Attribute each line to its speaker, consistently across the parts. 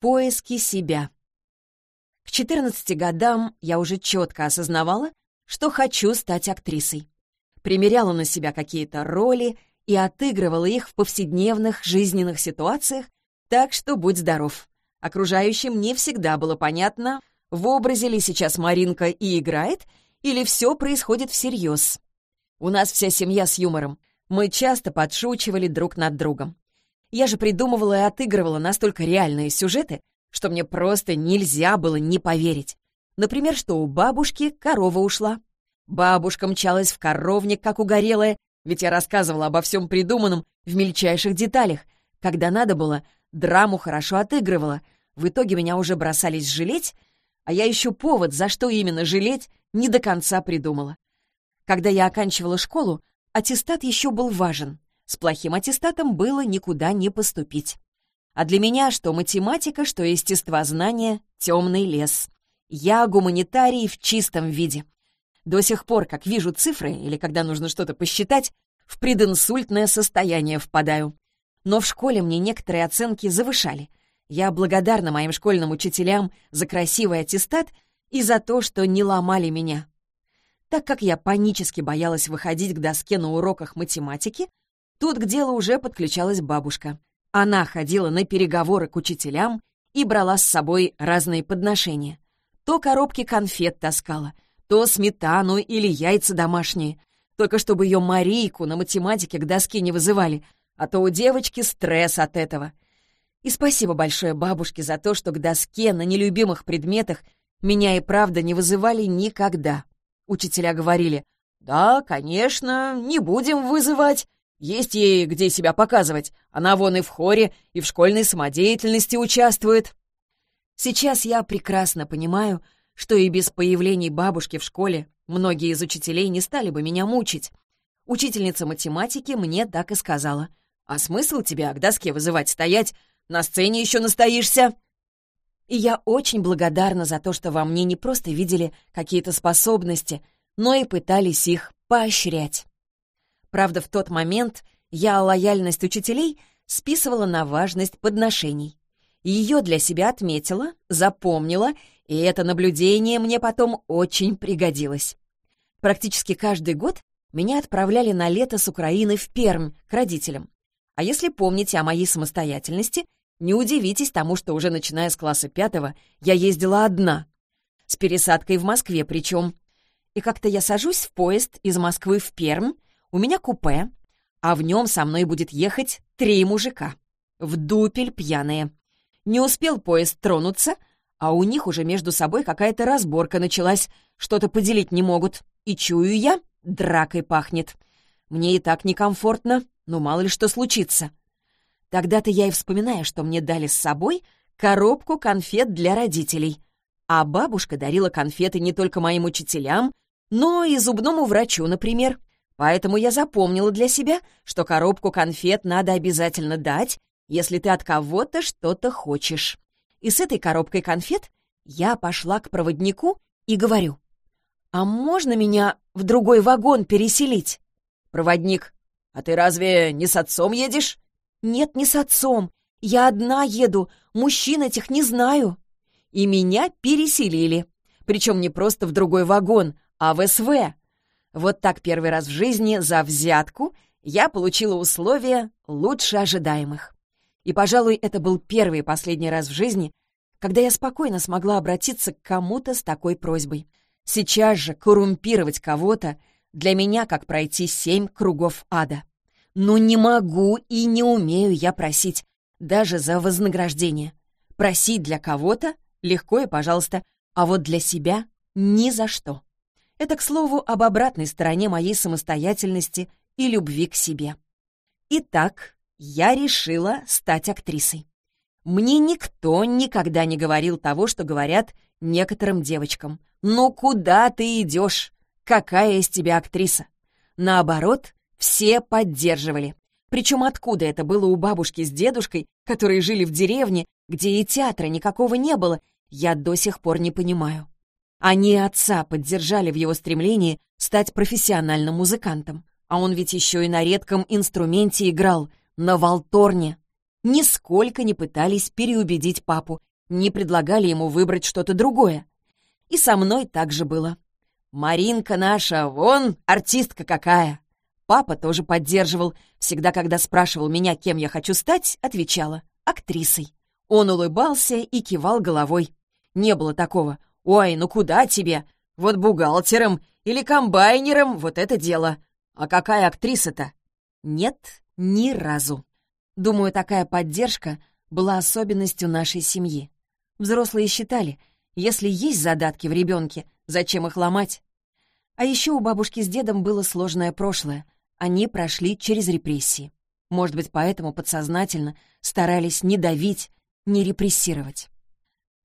Speaker 1: Поиски себя. К 14 годам я уже четко осознавала, что хочу стать актрисой. Примеряла на себя какие-то роли и отыгрывала их в повседневных жизненных ситуациях, так что будь здоров. Окружающим не всегда было понятно, в образе ли сейчас Маринка и играет, или все происходит всерьез. У нас вся семья с юмором. Мы часто подшучивали друг над другом. Я же придумывала и отыгрывала настолько реальные сюжеты, что мне просто нельзя было не поверить. Например, что у бабушки корова ушла. Бабушка мчалась в коровник, как угорелая, ведь я рассказывала обо всем придуманном в мельчайших деталях. Когда надо было, драму хорошо отыгрывала. В итоге меня уже бросались жалеть, а я еще повод, за что именно жалеть, не до конца придумала. Когда я оканчивала школу, аттестат еще был важен. С плохим аттестатом было никуда не поступить. А для меня что математика, что естествознание — темный лес. Я гуманитарий в чистом виде. До сих пор, как вижу цифры или когда нужно что-то посчитать, в прединсультное состояние впадаю. Но в школе мне некоторые оценки завышали. Я благодарна моим школьным учителям за красивый аттестат и за то, что не ломали меня. Так как я панически боялась выходить к доске на уроках математики, Тут к делу уже подключалась бабушка. Она ходила на переговоры к учителям и брала с собой разные подношения. То коробки конфет таскала, то сметану или яйца домашние. Только чтобы ее Марийку на математике к доске не вызывали, а то у девочки стресс от этого. И спасибо большое бабушке за то, что к доске на нелюбимых предметах меня и правда не вызывали никогда. Учителя говорили, «Да, конечно, не будем вызывать, есть ей где себя показывать. Она вон и в хоре, и в школьной самодеятельности участвует. Сейчас я прекрасно понимаю, что и без появлений бабушки в школе многие из учителей не стали бы меня мучить. Учительница математики мне так и сказала. «А смысл тебя к доске вызывать стоять? На сцене еще настоишься!» И я очень благодарна за то, что во мне не просто видели какие-то способности, но и пытались их поощрять. Правда, в тот момент я лояльность учителей списывала на важность подношений. Ее для себя отметила, запомнила, и это наблюдение мне потом очень пригодилось. Практически каждый год меня отправляли на лето с Украины в Пермь к родителям. А если помните о моей самостоятельности, не удивитесь тому, что уже начиная с класса пятого я ездила одна. С пересадкой в Москве причем. И как-то я сажусь в поезд из Москвы в Пермь, у меня купе, а в нем со мной будет ехать три мужика. В дупель пьяные. Не успел поезд тронуться, а у них уже между собой какая-то разборка началась, что-то поделить не могут. И чую я, дракой пахнет. Мне и так некомфортно, но мало ли что случится. Тогда-то я и вспоминаю, что мне дали с собой коробку конфет для родителей. А бабушка дарила конфеты не только моим учителям, но и зубному врачу, например. Поэтому я запомнила для себя, что коробку конфет надо обязательно дать, если ты от кого-то что-то хочешь. И с этой коробкой конфет я пошла к проводнику и говорю, «А можно меня в другой вагон переселить?» Проводник, «А ты разве не с отцом едешь?» «Нет, не с отцом. Я одна еду, мужчин этих не знаю». И меня переселили. Причем не просто в другой вагон, а в СВ. Вот так первый раз в жизни за взятку я получила условия лучше ожидаемых. И, пожалуй, это был первый и последний раз в жизни, когда я спокойно смогла обратиться к кому-то с такой просьбой. Сейчас же коррумпировать кого-то для меня как пройти семь кругов ада. Но не могу и не умею я просить, даже за вознаграждение. Просить для кого-то легко и пожалуйста, а вот для себя ни за что. Это, к слову, об обратной стороне моей самостоятельности и любви к себе. Итак, я решила стать актрисой. Мне никто никогда не говорил того, что говорят некоторым девочкам. «Ну куда ты идешь? Какая из тебя актриса?» Наоборот, все поддерживали. Причем откуда это было у бабушки с дедушкой, которые жили в деревне, где и театра никакого не было, я до сих пор не понимаю. Они отца поддержали в его стремлении стать профессиональным музыкантом. А он ведь еще и на редком инструменте играл, на валторне. Нисколько не пытались переубедить папу не предлагали ему выбрать что-то другое. И со мной так же было. «Маринка наша, вон артистка какая!» Папа тоже поддерживал. Всегда, когда спрашивал меня, кем я хочу стать, отвечала — актрисой. Он улыбался и кивал головой. Не было такого «Ой, ну куда тебе? Вот бухгалтером или комбайнером вот это дело. А какая актриса-то?» Нет, ни разу. Думаю, такая поддержка была особенностью нашей семьи. Взрослые считали, если есть задатки в ребенке, зачем их ломать? А еще у бабушки с дедом было сложное прошлое. Они прошли через репрессии. Может быть, поэтому подсознательно старались не давить, не репрессировать.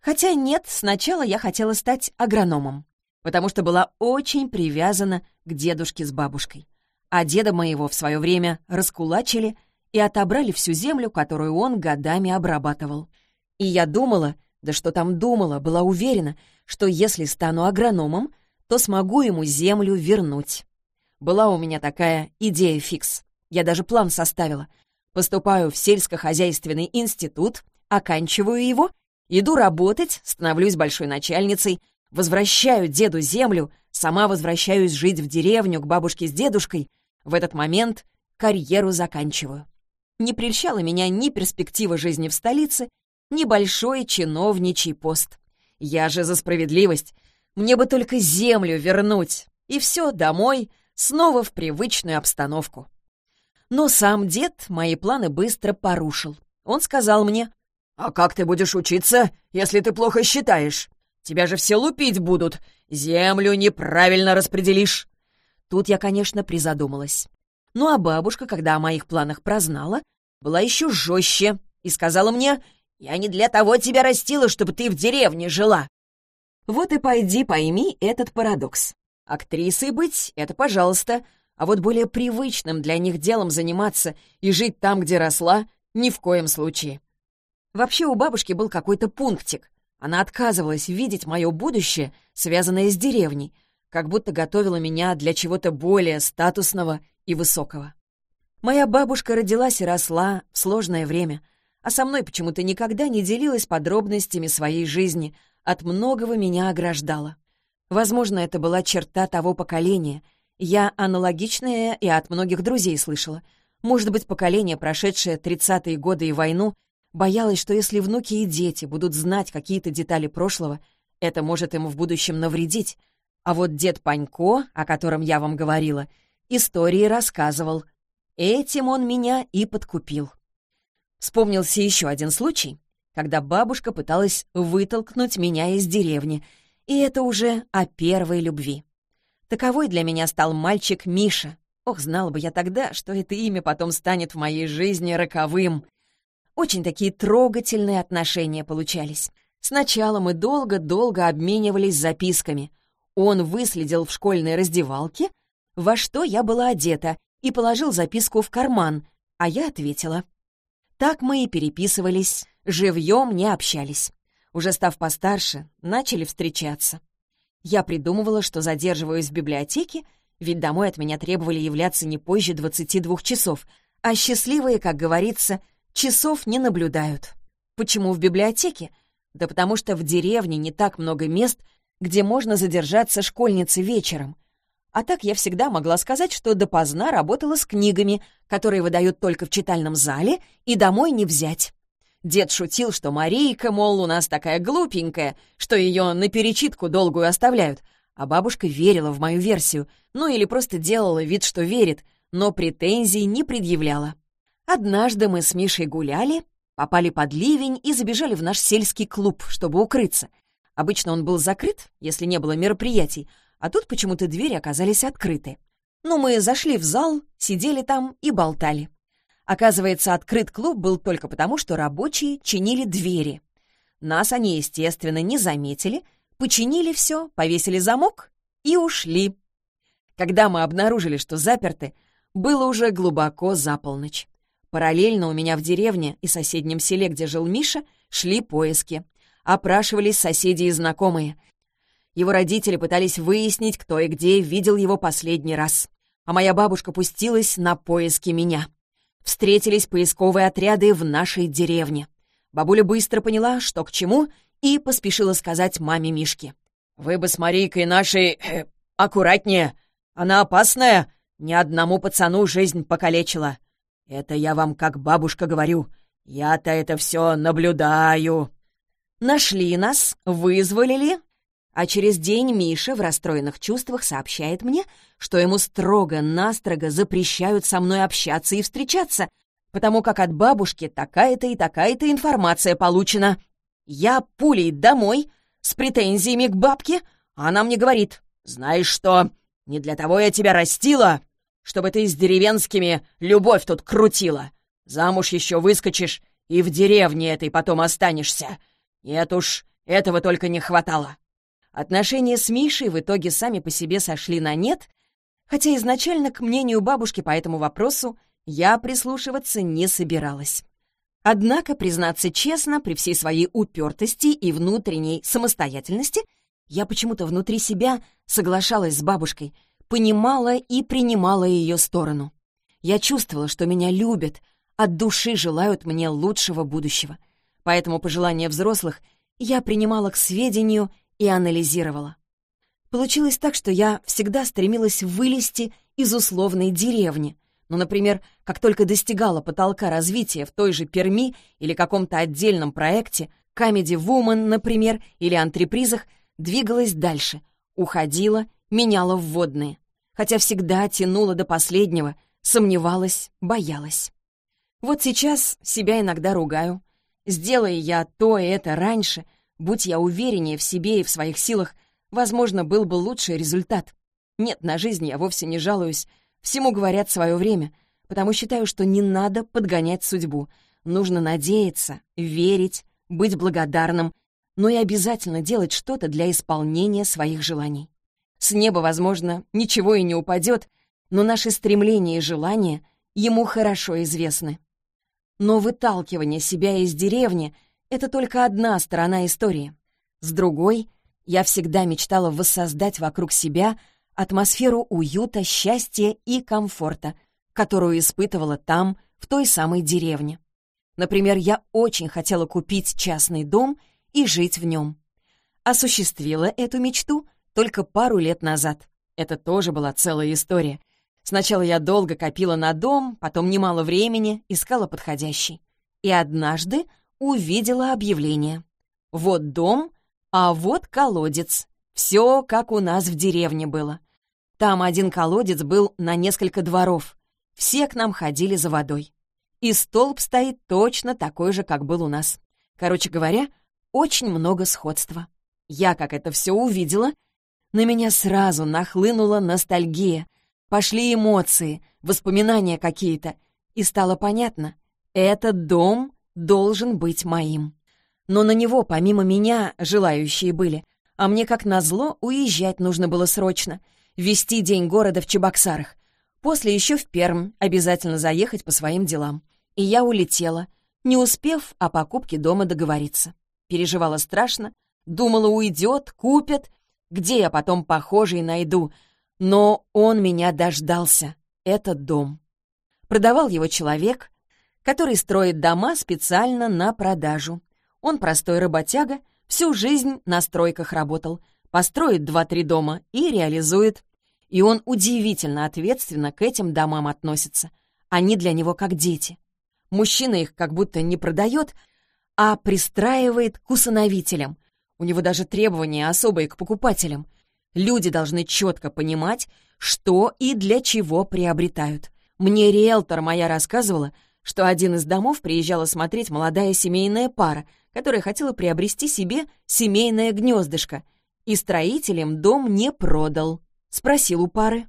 Speaker 1: Хотя нет, сначала я хотела стать агрономом, потому что была очень привязана к дедушке с бабушкой. А деда моего в свое время раскулачили и отобрали всю землю, которую он годами обрабатывал. И я думала, да что там думала, была уверена, что если стану агрономом, то смогу ему землю вернуть. Была у меня такая идея фикс. Я даже план составила. Поступаю в сельскохозяйственный институт, оканчиваю его — Иду работать, становлюсь большой начальницей, возвращаю деду землю, сама возвращаюсь жить в деревню к бабушке с дедушкой. В этот момент карьеру заканчиваю. Не прельщала меня ни перспектива жизни в столице, ни большой чиновничий пост. Я же за справедливость. Мне бы только землю вернуть. И все, домой, снова в привычную обстановку. Но сам дед мои планы быстро порушил. Он сказал мне, «А как ты будешь учиться, если ты плохо считаешь? Тебя же все лупить будут. Землю неправильно распределишь». Тут я, конечно, призадумалась. Ну а бабушка, когда о моих планах прознала, была еще жестче и сказала мне, «Я не для того тебя растила, чтобы ты в деревне жила». Вот и пойди пойми этот парадокс. Актрисой быть — это пожалуйста, а вот более привычным для них делом заниматься и жить там, где росла, ни в коем случае. Вообще у бабушки был какой-то пунктик. Она отказывалась видеть мое будущее, связанное с деревней, как будто готовила меня для чего-то более статусного и высокого. Моя бабушка родилась и росла в сложное время, а со мной почему-то никогда не делилась подробностями своей жизни, от многого меня ограждала. Возможно, это была черта того поколения. Я аналогичное и от многих друзей слышала. Может быть, поколение, прошедшее тридцатые годы и войну, Боялась, что если внуки и дети будут знать какие-то детали прошлого, это может им в будущем навредить. А вот дед Панько, о котором я вам говорила, истории рассказывал. Этим он меня и подкупил. Вспомнился еще один случай, когда бабушка пыталась вытолкнуть меня из деревни, и это уже о первой любви. Таковой для меня стал мальчик Миша. Ох, знала бы я тогда, что это имя потом станет в моей жизни роковым. Очень такие трогательные отношения получались. Сначала мы долго-долго обменивались записками. Он выследил в школьной раздевалке, во что я была одета, и положил записку в карман, а я ответила. Так мы и переписывались, живьем не общались. Уже став постарше, начали встречаться. Я придумывала, что задерживаюсь в библиотеке, ведь домой от меня требовали являться не позже 22 часов, а счастливые, как говорится, часов не наблюдают. Почему в библиотеке? Да потому что в деревне не так много мест, где можно задержаться школьнице вечером. А так я всегда могла сказать, что допоздна работала с книгами, которые выдают только в читальном зале, и домой не взять. Дед шутил, что Марийка, мол, у нас такая глупенькая, что ее на перечитку долгую оставляют. А бабушка верила в мою версию, ну или просто делала вид, что верит, но претензий не предъявляла. Однажды мы с Мишей гуляли, попали под ливень и забежали в наш сельский клуб, чтобы укрыться. Обычно он был закрыт, если не было мероприятий, а тут почему-то двери оказались открыты. Ну, мы зашли в зал, сидели там и болтали. Оказывается, открыт клуб был только потому, что рабочие чинили двери. Нас они, естественно, не заметили, починили все, повесили замок и ушли. Когда мы обнаружили, что заперты, было уже глубоко за полночь. Параллельно у меня в деревне и соседнем селе, где жил Миша, шли поиски. Опрашивались соседи и знакомые. Его родители пытались выяснить, кто и где видел его последний раз. А моя бабушка пустилась на поиски меня. Встретились поисковые отряды в нашей деревне. Бабуля быстро поняла, что к чему, и поспешила сказать маме Мишки. «Вы бы с Марийкой нашей... Э, аккуратнее. Она опасная, ни одному пацану жизнь покалечила. Это я вам как бабушка говорю. Я-то это все наблюдаю». Нашли нас, вызволили, а через день Миша в расстроенных чувствах сообщает мне, что ему строго-настрого запрещают со мной общаться и встречаться, потому как от бабушки такая-то и такая-то информация получена. Я пулей домой, с претензиями к бабке, а она мне говорит, «Знаешь что, не для того я тебя растила, чтобы ты с деревенскими любовь тут крутила. Замуж еще выскочишь и в деревне этой потом останешься. Нет уж, этого только не хватало». Отношения с Мишей в итоге сами по себе сошли на нет, хотя изначально к мнению бабушки по этому вопросу я прислушиваться не собиралась. Однако, признаться честно, при всей своей упертости и внутренней самостоятельности, я почему-то внутри себя соглашалась с бабушкой, понимала и принимала ее сторону. Я чувствовала, что меня любят, от души желают мне лучшего будущего. Поэтому пожелания взрослых я принимала к сведению и анализировала. Получилось так, что я всегда стремилась вылезти из условной деревни. Ну, например, как только достигала потолка развития в той же Перми или каком-то отдельном проекте, Comedy Woman, например, или антрепризах, двигалась дальше, уходила, меняла вводные. Хотя всегда тянула до последнего, сомневалась, боялась. Вот сейчас себя иногда ругаю. Сделая я то и это раньше, Будь я увереннее в себе и в своих силах, возможно, был бы лучший результат. Нет, на жизнь я вовсе не жалуюсь. Всему говорят свое время, потому считаю, что не надо подгонять судьбу. Нужно надеяться, верить, быть благодарным, но и обязательно делать что-то для исполнения своих желаний. С неба, возможно, ничего и не упадет, но наши стремления и желания ему хорошо известны. Но выталкивание себя из деревни — это только одна сторона истории. С другой, я всегда мечтала воссоздать вокруг себя атмосферу уюта, счастья и комфорта, которую испытывала там, в той самой деревне. Например, я очень хотела купить частный дом и жить в нем. Осуществила эту мечту только пару лет назад. Это тоже была целая история. Сначала я долго копила на дом, потом немало времени искала подходящий. И однажды увидела объявление. Вот дом, а вот колодец. Все, как у нас в деревне было. Там один колодец был на несколько дворов. Все к нам ходили за водой. И столб стоит точно такой же, как был у нас. Короче говоря, очень много сходства. Я, как это все увидела, на меня сразу нахлынула ностальгия. Пошли эмоции, воспоминания какие-то. И стало понятно, этот дом должен быть моим. Но на него, помимо меня, желающие были, а мне, как назло, уезжать нужно было срочно, вести день города в Чебоксарах. После еще в Перм обязательно заехать по своим делам. И я улетела, не успев о покупке дома договориться. Переживала страшно, думала, уйдет, купят, где я потом похожий найду. Но он меня дождался, этот дом. Продавал его человек, который строит дома специально на продажу. Он простой работяга, всю жизнь на стройках работал, построит два-три дома и реализует. И он удивительно ответственно к этим домам относится. Они для него как дети. Мужчина их как будто не продает, а пристраивает к усыновителям. У него даже требования особые к покупателям. Люди должны четко понимать, что и для чего приобретают. Мне риэлтор моя рассказывала, что один из домов приезжала смотреть молодая семейная пара, которая хотела приобрести себе семейное гнездышко, и строителям дом не продал. Спросил у пары.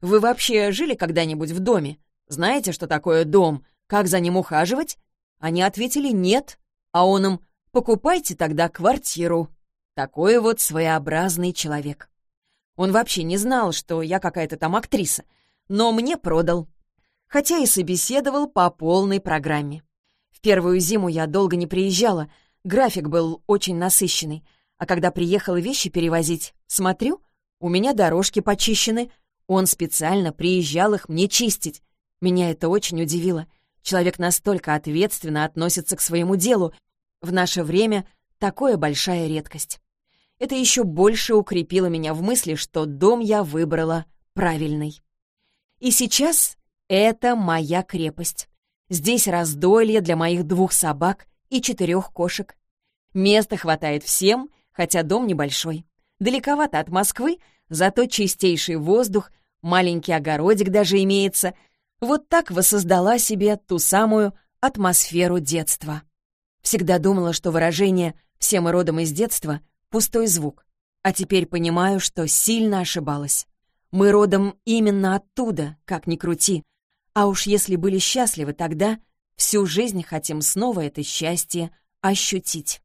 Speaker 1: «Вы вообще жили когда-нибудь в доме? Знаете, что такое дом? Как за ним ухаживать?» Они ответили «нет», а он им «покупайте тогда квартиру». Такой вот своеобразный человек. Он вообще не знал, что я какая-то там актриса, но мне продал хотя и собеседовал по полной программе. В первую зиму я долго не приезжала, график был очень насыщенный, а когда приехала вещи перевозить, смотрю, у меня дорожки почищены, он специально приезжал их мне чистить. Меня это очень удивило. Человек настолько ответственно относится к своему делу, В наше время такое большая редкость. Это еще больше укрепило меня в мысли, что дом я выбрала правильный. И сейчас это моя крепость. Здесь раздолье для моих двух собак и четырех кошек. Места хватает всем, хотя дом небольшой. Далековато от Москвы, зато чистейший воздух, маленький огородик даже имеется. Вот так воссоздала себе ту самую атмосферу детства. Всегда думала, что выражение «все мы родом из детства» — пустой звук. А теперь понимаю, что сильно ошибалась. Мы родом именно оттуда, как ни крути. А уж если были счастливы тогда, всю жизнь хотим снова это счастье ощутить.